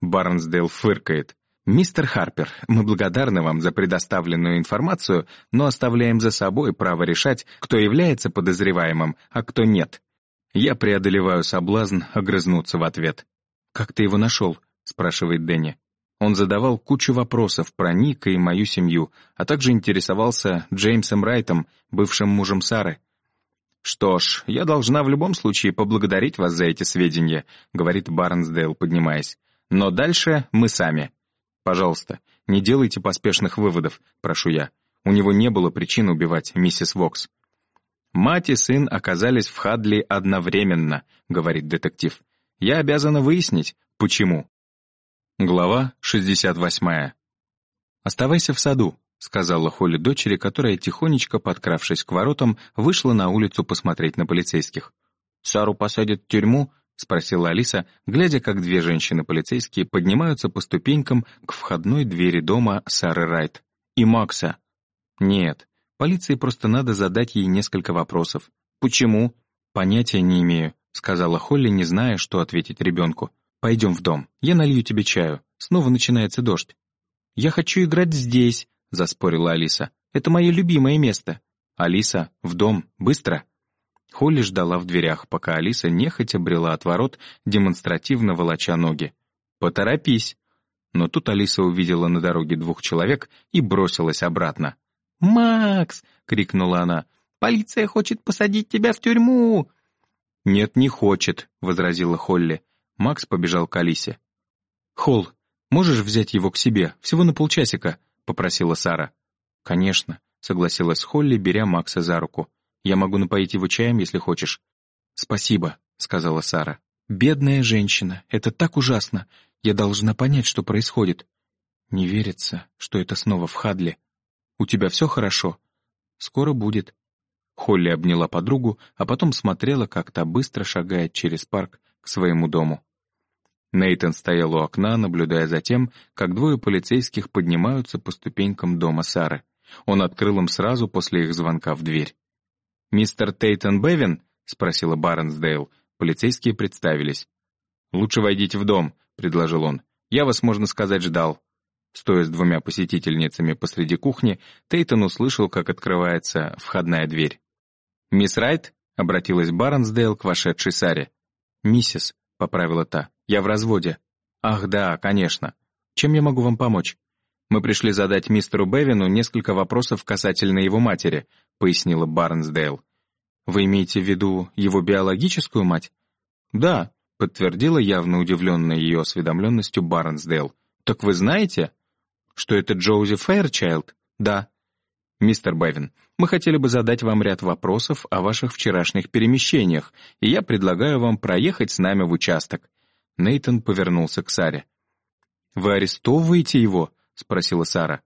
Барнсдейл фыркает. «Мистер Харпер, мы благодарны вам за предоставленную информацию, но оставляем за собой право решать, кто является подозреваемым, а кто нет». Я преодолеваю соблазн огрызнуться в ответ. «Как ты его нашел?» — спрашивает Дэнни. Он задавал кучу вопросов про Ника и мою семью, а также интересовался Джеймсом Райтом, бывшим мужем Сары. «Что ж, я должна в любом случае поблагодарить вас за эти сведения», — говорит Барнсдейл, поднимаясь. «Но дальше мы сами. Пожалуйста, не делайте поспешных выводов, прошу я. У него не было причин убивать миссис Вокс». «Мать и сын оказались в Хадли одновременно», — говорит детектив. «Я обязана выяснить, почему». Глава 68. «Оставайся в саду», — сказала Холли дочери, которая, тихонечко подкравшись к воротам, вышла на улицу посмотреть на полицейских. «Сару посадят в тюрьму?» — спросила Алиса, глядя, как две женщины-полицейские поднимаются по ступенькам к входной двери дома Сары Райт. «И Макса?» «Нет, полиции просто надо задать ей несколько вопросов. Почему?» «Понятия не имею», — сказала Холли, не зная, что ответить ребенку. «Пойдем в дом, я налью тебе чаю. Снова начинается дождь». «Я хочу играть здесь», — заспорила Алиса. «Это мое любимое место». «Алиса, в дом, быстро!» Холли ждала в дверях, пока Алиса нехотя брела от ворот, демонстративно волоча ноги. «Поторопись!» Но тут Алиса увидела на дороге двух человек и бросилась обратно. «Макс!» — крикнула она. «Полиция хочет посадить тебя в тюрьму!» «Нет, не хочет», — возразила Холли. Макс побежал к Алисе. «Холл, можешь взять его к себе, всего на полчасика?» — попросила Сара. «Конечно», — согласилась Холли, беря Макса за руку. «Я могу напоить его чаем, если хочешь». «Спасибо», — сказала Сара. «Бедная женщина, это так ужасно. Я должна понять, что происходит». «Не верится, что это снова в Хадле. У тебя все хорошо?» «Скоро будет». Холли обняла подругу, а потом смотрела, как та быстро шагает через парк к своему дому. Нейтон стоял у окна, наблюдая за тем, как двое полицейских поднимаются по ступенькам дома Сары. Он открыл им сразу после их звонка в дверь. «Мистер Тейтон Бевин?» — спросила Барнсдейл. Полицейские представились. «Лучше войдите в дом», — предложил он. «Я вас, можно сказать, ждал». Стоя с двумя посетительницами посреди кухни, Тейтон услышал, как открывается входная дверь. «Мисс Райт?» — обратилась Барнсдейл к вошедшей Саре. «Миссис», — поправила та. Я в разводе. Ах, да, конечно. Чем я могу вам помочь? Мы пришли задать мистеру Бевину несколько вопросов касательно его матери, пояснила Барнсдейл. Вы имеете в виду его биологическую мать? Да, подтвердила явно удивленная ее осведомленностью Барнсдейл. Так вы знаете, что это Джоузи Фэйрчайлд? Да. Мистер Бевин, мы хотели бы задать вам ряд вопросов о ваших вчерашних перемещениях, и я предлагаю вам проехать с нами в участок. Нейтон повернулся к Саре. «Вы арестовываете его?» — спросила Сара.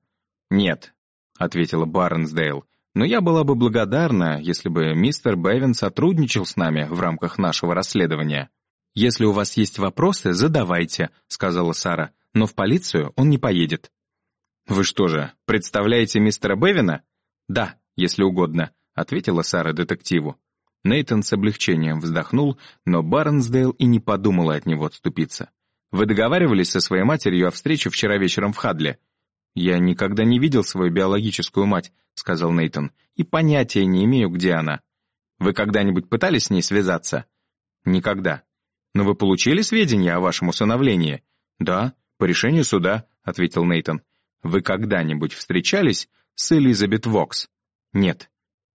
«Нет», — ответила Барнсдейл. «Но я была бы благодарна, если бы мистер Бевин сотрудничал с нами в рамках нашего расследования». «Если у вас есть вопросы, задавайте», — сказала Сара. «Но в полицию он не поедет». «Вы что же, представляете мистера Бевина?» «Да, если угодно», — ответила Сара детективу. Нейтон с облегчением вздохнул, но Барнсдейл и не подумала от него отступиться. «Вы договаривались со своей матерью о встрече вчера вечером в Хадле?» «Я никогда не видел свою биологическую мать», — сказал Нейтон, «и понятия не имею, где она». «Вы когда-нибудь пытались с ней связаться?» «Никогда». «Но вы получили сведения о вашем усыновлении?» «Да, по решению суда», — ответил Нейтон. «Вы когда-нибудь встречались с Элизабет Вокс?» «Нет».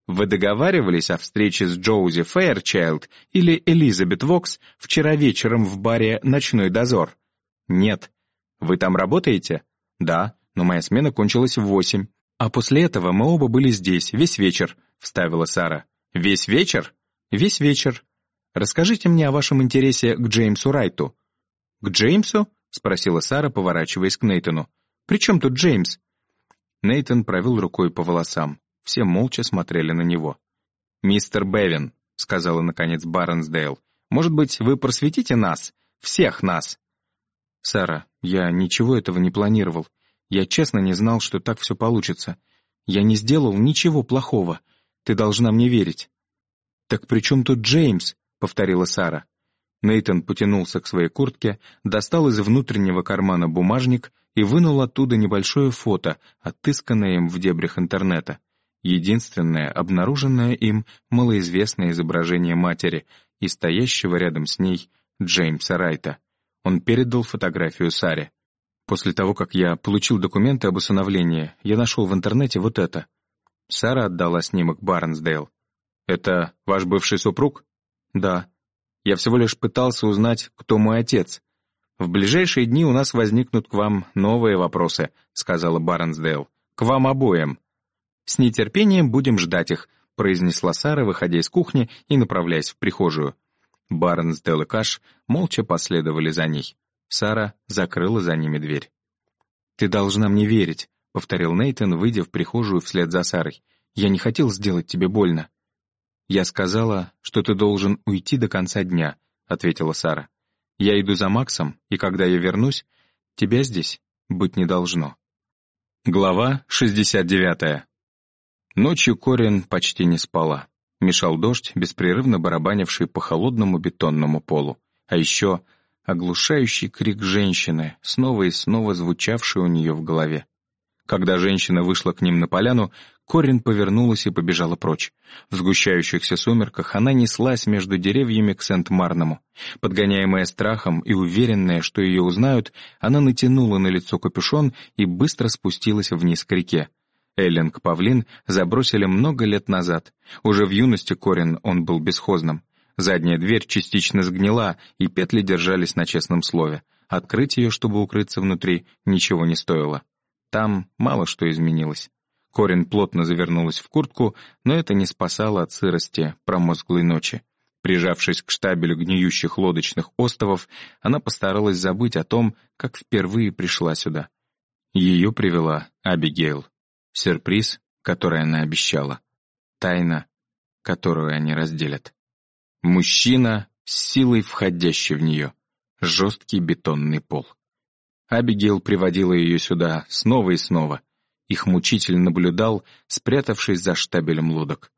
Вы договаривались о встрече с Джоузи Фэйрчайлд или Элизабет Вокс вчера вечером в баре «Ночной дозор»? Нет. Вы там работаете? Да, но моя смена кончилась в восемь. А после этого мы оба были здесь, весь вечер, вставила Сара. Весь вечер? Весь вечер. Расскажите мне о вашем интересе к Джеймсу Райту. К Джеймсу? спросила Сара, поворачиваясь к Нейтану. «При чем тут Джеймс?» Нейтан провел рукой по волосам. Все молча смотрели на него. «Мистер Бевин», — сказала наконец Барнсдейл, «может быть, вы просветите нас? Всех нас?» «Сара, я ничего этого не планировал. Я честно не знал, что так все получится. Я не сделал ничего плохого. Ты должна мне верить». «Так при чем тут Джеймс?» — повторила Сара. Нейтон потянулся к своей куртке, достал из внутреннего кармана бумажник и вынул оттуда небольшое фото, отысканное им в дебрях интернета. Единственное, обнаруженное им, малоизвестное изображение матери и стоящего рядом с ней Джеймса Райта. Он передал фотографию Саре. После того, как я получил документы об усыновлении, я нашел в интернете вот это. Сара отдала снимок Барнсдейл. «Это ваш бывший супруг?» «Да. Я всего лишь пытался узнать, кто мой отец. В ближайшие дни у нас возникнут к вам новые вопросы», — сказала Барнсдейл. «К вам обоим». «С нетерпением будем ждать их», — произнесла Сара, выходя из кухни и направляясь в прихожую. Барнсдейл и Каш молча последовали за ней. Сара закрыла за ними дверь. «Ты должна мне верить», — повторил Нейтон, выйдя в прихожую вслед за Сарой. «Я не хотел сделать тебе больно». «Я сказала, что ты должен уйти до конца дня», — ответила Сара. «Я иду за Максом, и когда я вернусь, тебя здесь быть не должно». Глава 69. Ночью Корин почти не спала. Мешал дождь, беспрерывно барабанивший по холодному бетонному полу. А еще оглушающий крик женщины, снова и снова звучавший у нее в голове. Когда женщина вышла к ним на поляну, Корин повернулась и побежала прочь. В сгущающихся сумерках она неслась между деревьями к Сент-Марному. Подгоняемая страхом и уверенная, что ее узнают, она натянула на лицо капюшон и быстро спустилась вниз к реке. Эллинг Павлин забросили много лет назад. Уже в юности Корин он был бесхозным. Задняя дверь частично сгнила, и петли держались на честном слове. Открыть ее, чтобы укрыться внутри, ничего не стоило. Там мало что изменилось. Корин плотно завернулась в куртку, но это не спасало от сырости промозглой ночи. Прижавшись к штабелю гниющих лодочных островов, она постаралась забыть о том, как впервые пришла сюда. Ее привела Абигейл. Сюрприз, который она обещала. Тайна, которую они разделят. Мужчина с силой входящий в нее. Жесткий бетонный пол. Абигейл приводила ее сюда снова и снова. Их мучитель наблюдал, спрятавшись за штабелем лодок.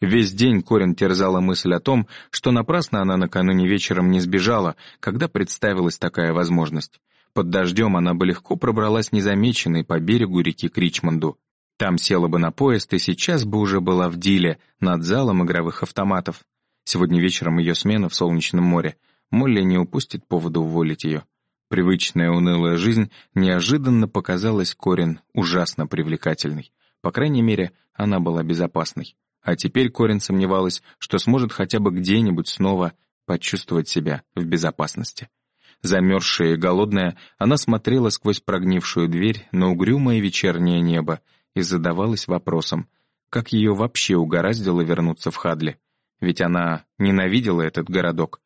Весь день Корин терзала мысль о том, что напрасно она накануне вечером не сбежала, когда представилась такая возможность. Под дождем она бы легко пробралась незамеченной по берегу реки Кричмонду. Там села бы на поезд и сейчас бы уже была в Диле, над залом игровых автоматов. Сегодня вечером ее смена в Солнечном море. Молли не упустит повода уволить ее. Привычная унылая жизнь неожиданно показалась Корин ужасно привлекательной. По крайней мере, она была безопасной. А теперь Корин сомневалась, что сможет хотя бы где-нибудь снова почувствовать себя в безопасности. Замерзшая и голодная, она смотрела сквозь прогнившую дверь на угрюмое вечернее небо и задавалась вопросом, как ее вообще угораздило вернуться в Хадли. Ведь она ненавидела этот городок.